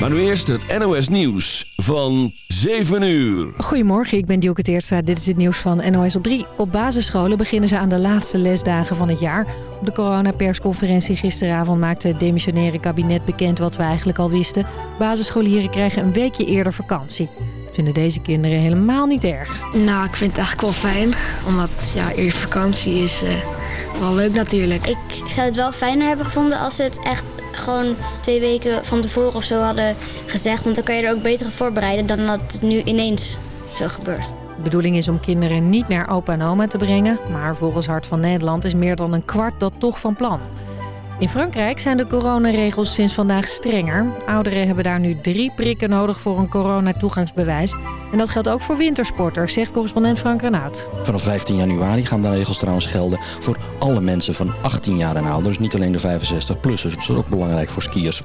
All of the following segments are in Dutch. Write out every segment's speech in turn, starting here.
Maar nu eerst het NOS Nieuws van 7 uur. Goedemorgen, ik ben Dielke Teertstra. Dit is het nieuws van NOS op 3. Op basisscholen beginnen ze aan de laatste lesdagen van het jaar. Op de coronapersconferentie gisteravond maakte het demissionaire kabinet bekend wat we eigenlijk al wisten. Basisscholieren krijgen een weekje eerder vakantie vinden deze kinderen helemaal niet erg. Nou, ik vind het eigenlijk wel fijn. Omdat ja, eerder vakantie is uh, wel leuk natuurlijk. Ik zou het wel fijner hebben gevonden als het echt gewoon twee weken van tevoren of zo hadden gezegd. Want dan kan je er ook beter voorbereiden dan dat het nu ineens zo gebeurt. De bedoeling is om kinderen niet naar opa en oma te brengen. Maar volgens Hart van Nederland is meer dan een kwart dat toch van plan. In Frankrijk zijn de coronaregels sinds vandaag strenger. Ouderen hebben daar nu drie prikken nodig voor een coronatoegangsbewijs. En dat geldt ook voor wintersporters, zegt correspondent Frank Renaud. Vanaf 15 januari gaan de regels trouwens gelden voor alle mensen van 18 jaar en ouder. Dus niet alleen de 65-plussers. Dat is ook belangrijk voor skiers.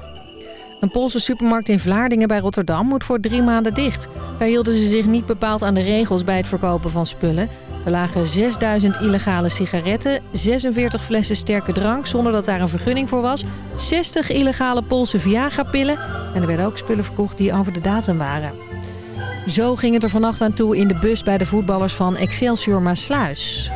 Een Poolse supermarkt in Vlaardingen bij Rotterdam moet voor drie maanden dicht. Daar hielden ze zich niet bepaald aan de regels bij het verkopen van spullen. Er lagen 6000 illegale sigaretten, 46 flessen sterke drank zonder dat daar een vergunning voor was, 60 illegale Poolse Viagra-pillen en er werden ook spullen verkocht die over de datum waren. Zo ging het er vannacht aan toe in de bus bij de voetballers van Excelsior Maasluis.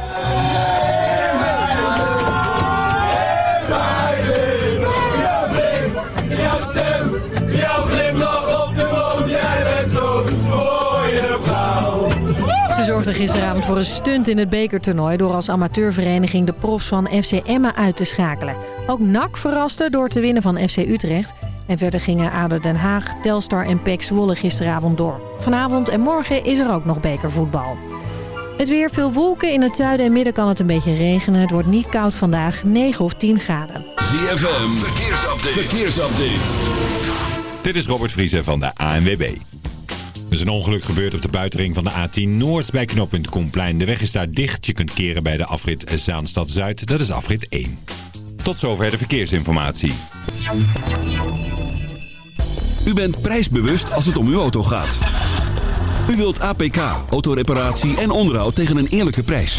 Zorgde gisteravond voor een stunt in het bekertoernooi... door als amateurvereniging de profs van FC Emma uit te schakelen. Ook NAC verraste door te winnen van FC Utrecht. En verder gingen ADO Den Haag, Telstar en PEC Zwolle gisteravond door. Vanavond en morgen is er ook nog bekervoetbal. Het weer veel wolken. In het zuiden en midden kan het een beetje regenen. Het wordt niet koud vandaag, 9 of 10 graden. ZFM, verkeersupdate. verkeersupdate. Dit is Robert Vriezer van de ANWB. Er is een ongeluk gebeurd op de buitenring van de A10 Noord bij knooppunt. De weg is daar dicht. Je kunt keren bij de afrit Zaanstad-Zuid. Dat is afrit 1. Tot zover de verkeersinformatie. U bent prijsbewust als het om uw auto gaat. U wilt APK, autoreparatie en onderhoud tegen een eerlijke prijs.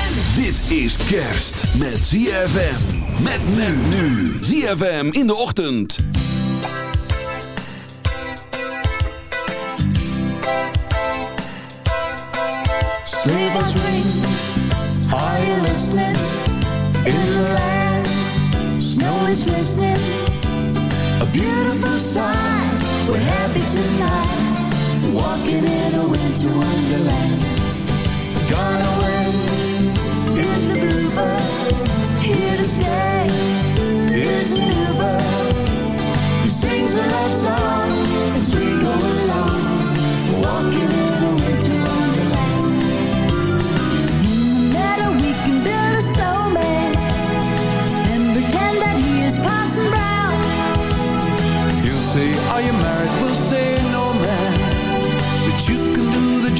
Dit is kerst met ZFM. Met men nu. ZFM in de ochtend. Bells ring, are you listening? In the land, snow is glistening. A beautiful sight, we're happy tonight. Walking in a winter wonderland. Gone away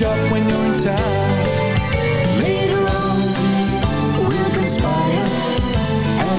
job when you're in town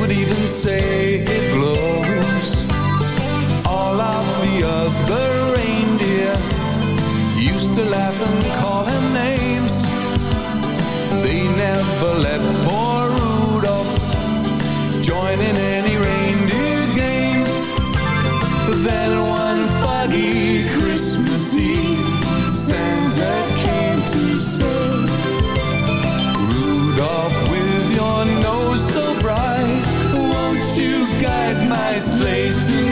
would even say it glows. All of the other reindeer Used to laugh and call him names. They never let poor Rudolph Join in any slaves.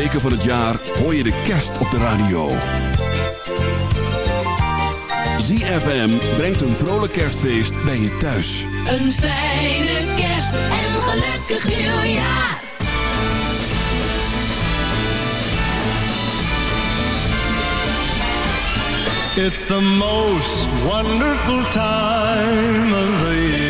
Weken van het jaar hoor je de kerst op de radio. ZFM brengt een vrolijk kerstfeest bij je thuis. Een fijne kerst en een gelukkig nieuwjaar. It's the most wonderful time of the year.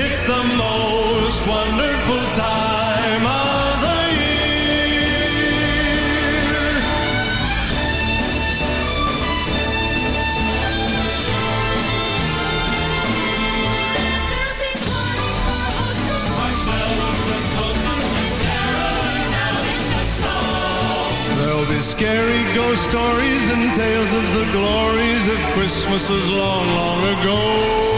It's the most wonderful time of the year. There'll be scary ghost stories and tales of the glories of Christmases long, long ago.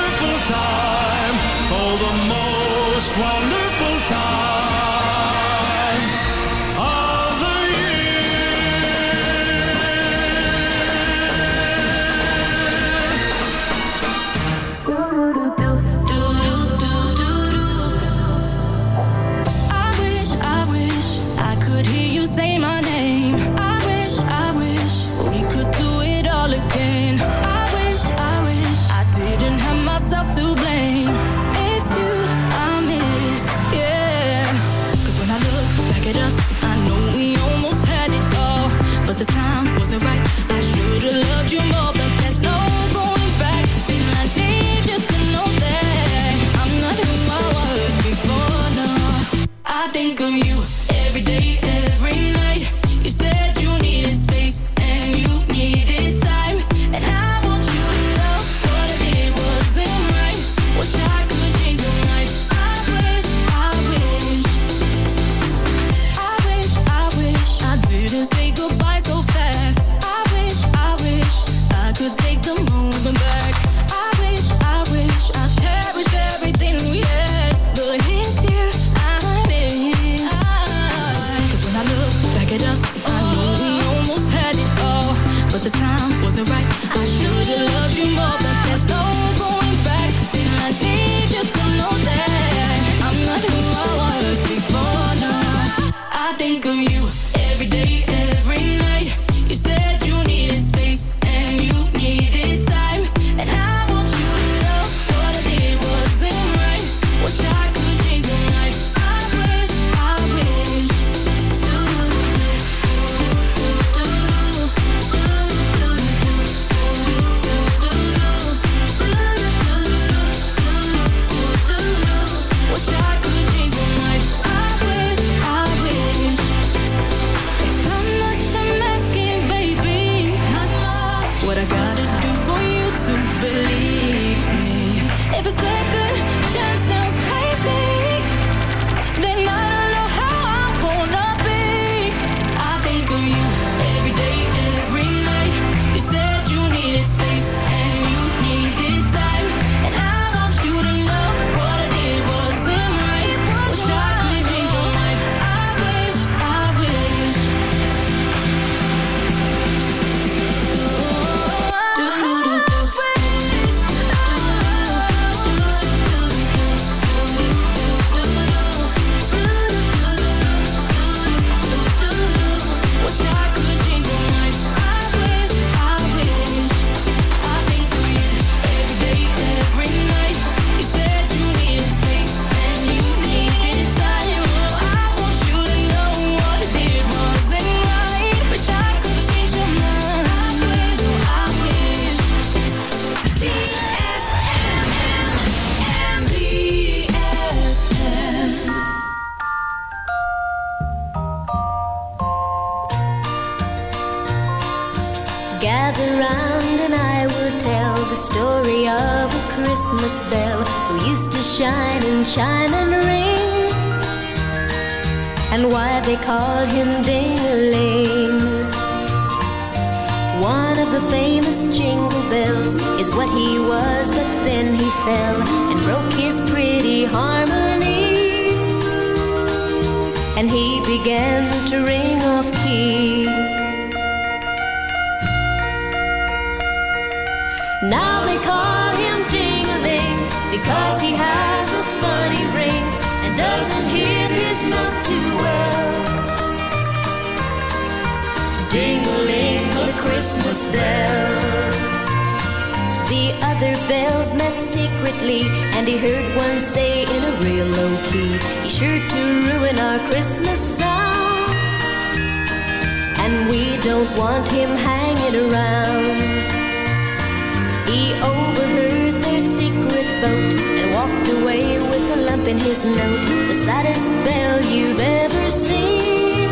vote and walked away with a lump in his note, the saddest bell you've ever seen.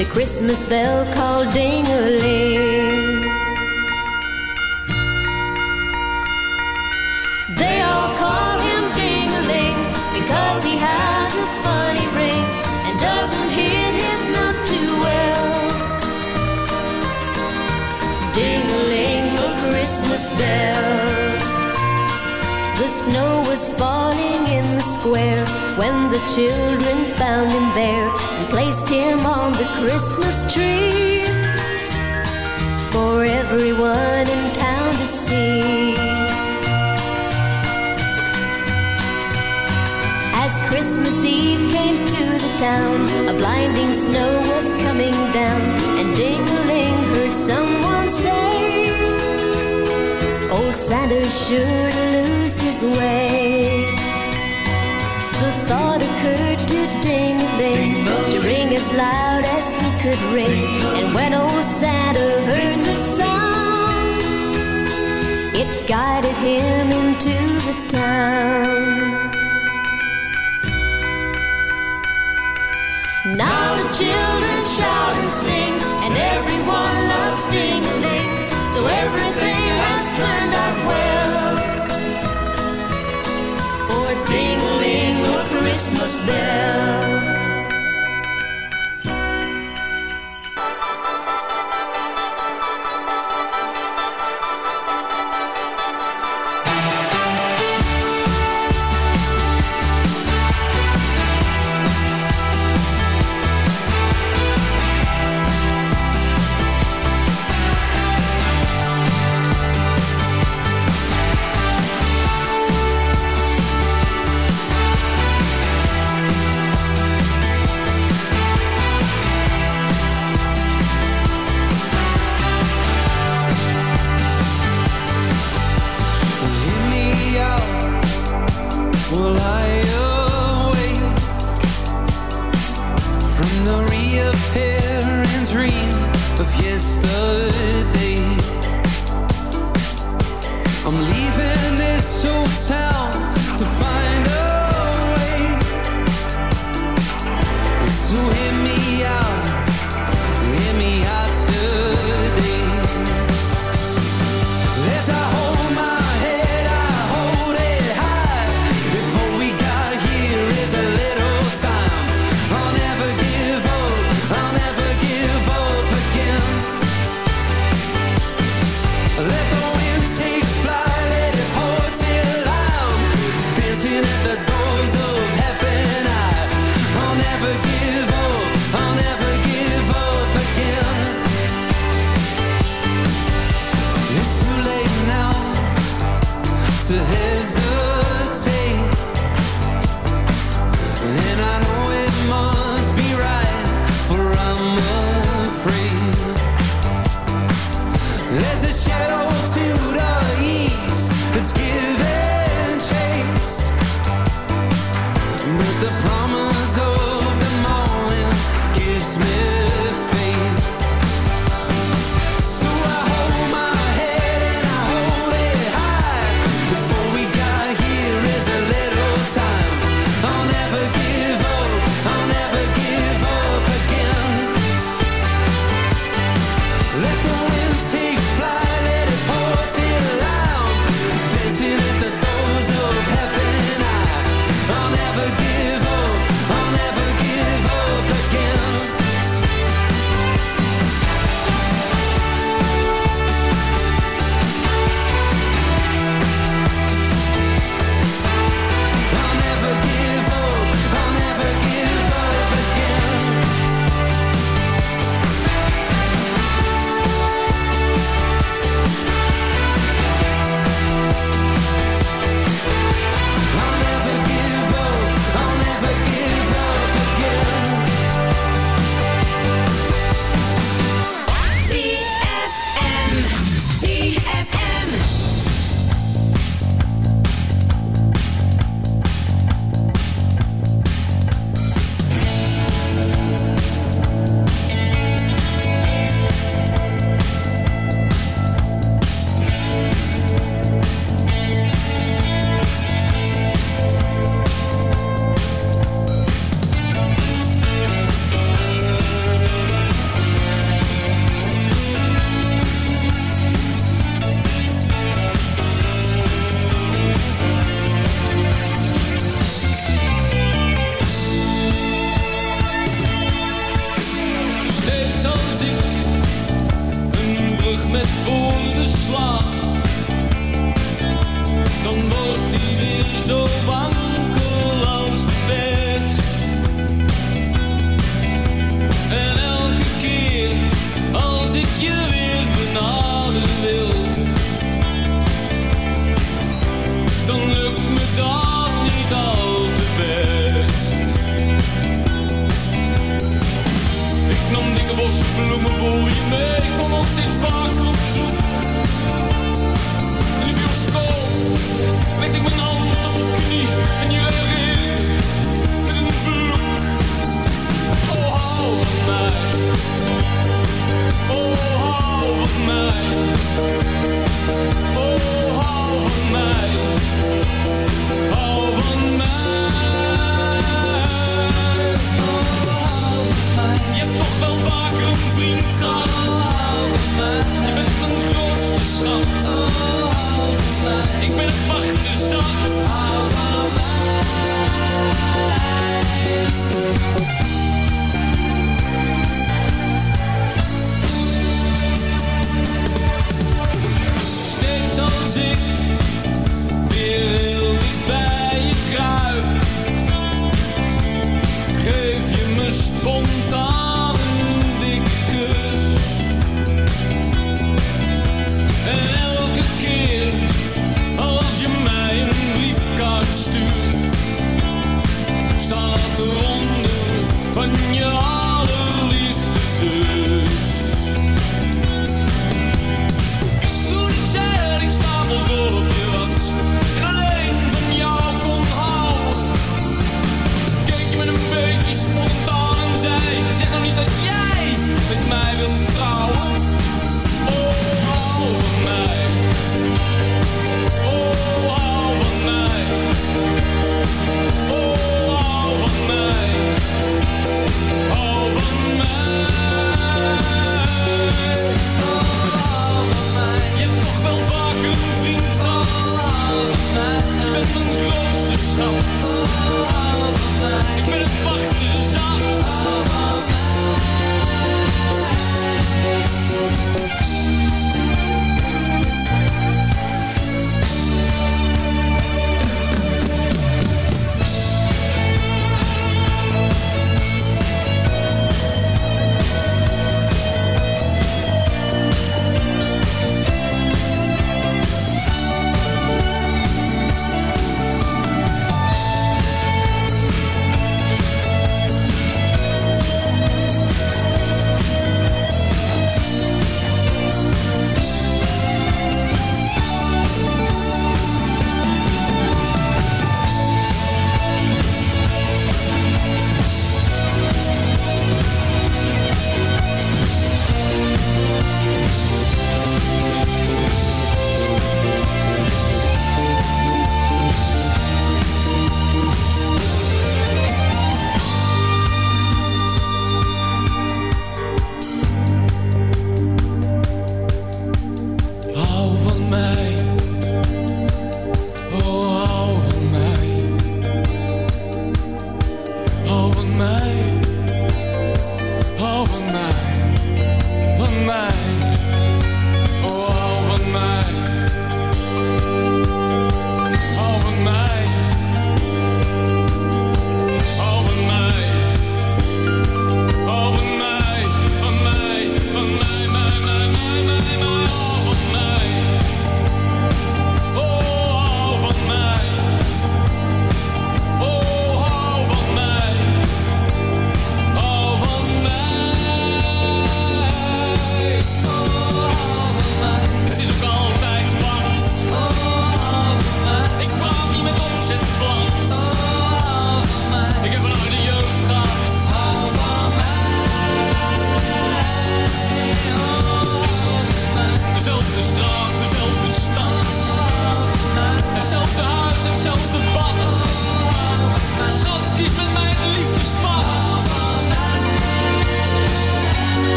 The Christmas bell called ding-a-ling. They all call him ding-a-ling because he has a funny ring and doesn't hit his note too well. Ding-a-ling, a oh, Christmas bell. Snow was falling in the square when the children found him there and placed him on the Christmas tree for everyone in town to see. As Christmas Eve came to the town, a blinding snow was coming down, and Ding-a-ling heard someone say, Old Santa to lose his way. The thought occurred to Ding-a-ling to ring as loud as he could ring, and when old Santa heard the song, it guided him into the town. Now the children shout and sing, and everyone loves Ding-a-ling, so everything has turned out well. For Ding-a-ling, a Christmas bell.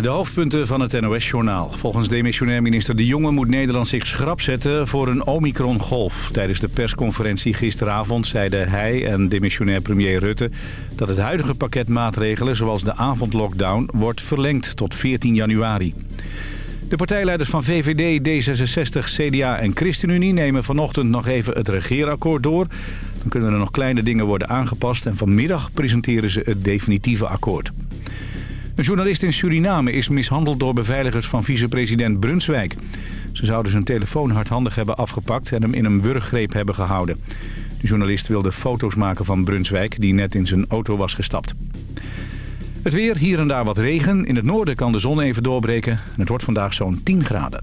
De hoofdpunten van het NOS-journaal. Volgens demissionair minister De Jonge moet Nederland zich schrap zetten voor een Omicron-golf. Tijdens de persconferentie gisteravond zeiden hij en demissionair premier Rutte... dat het huidige pakket maatregelen, zoals de avondlockdown, wordt verlengd tot 14 januari. De partijleiders van VVD, D66, CDA en ChristenUnie nemen vanochtend nog even het regeerakkoord door. Dan kunnen er nog kleine dingen worden aangepast en vanmiddag presenteren ze het definitieve akkoord. Een journalist in Suriname is mishandeld door beveiligers van vicepresident Brunswijk. Ze zouden zijn telefoon hardhandig hebben afgepakt en hem in een wurggreep hebben gehouden. De journalist wilde foto's maken van Brunswijk, die net in zijn auto was gestapt. Het weer, hier en daar wat regen. In het noorden kan de zon even doorbreken. En het wordt vandaag zo'n 10 graden.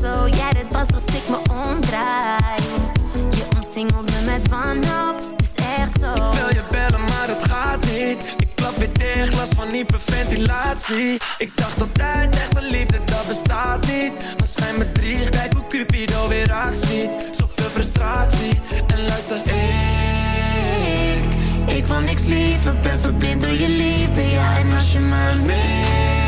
zo, jij bent pas als ik me omdraai Je omsingelt me met wanhoop, is echt zo Ik wil je bellen, maar het gaat niet. Ik klap weer dicht, last van hyperventilatie. Ik dacht altijd, echte liefde, dat bestaat niet. Maar schijn me drie, kijk hoe Cupido weer actie. Zoveel frustratie, en luister, ik... Ik wil niks liever, ben verblind door je liefde, ja. En als je me mist,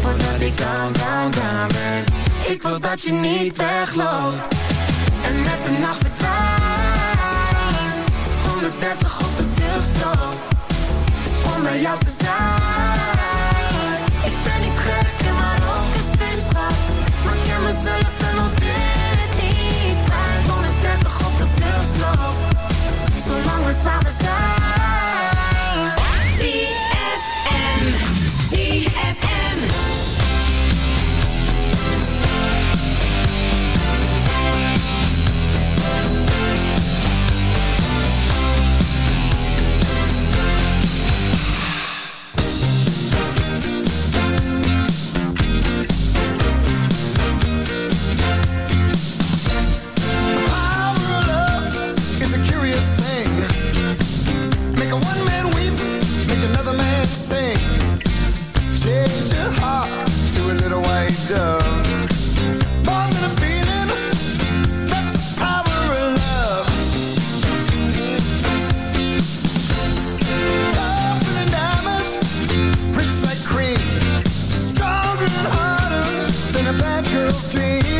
voordat ik down, down, down ben. Ik wil dat je niet wegloopt En met de nacht verdwijnt. 130 op de vluchtstrook Om bij jou te zijn. street.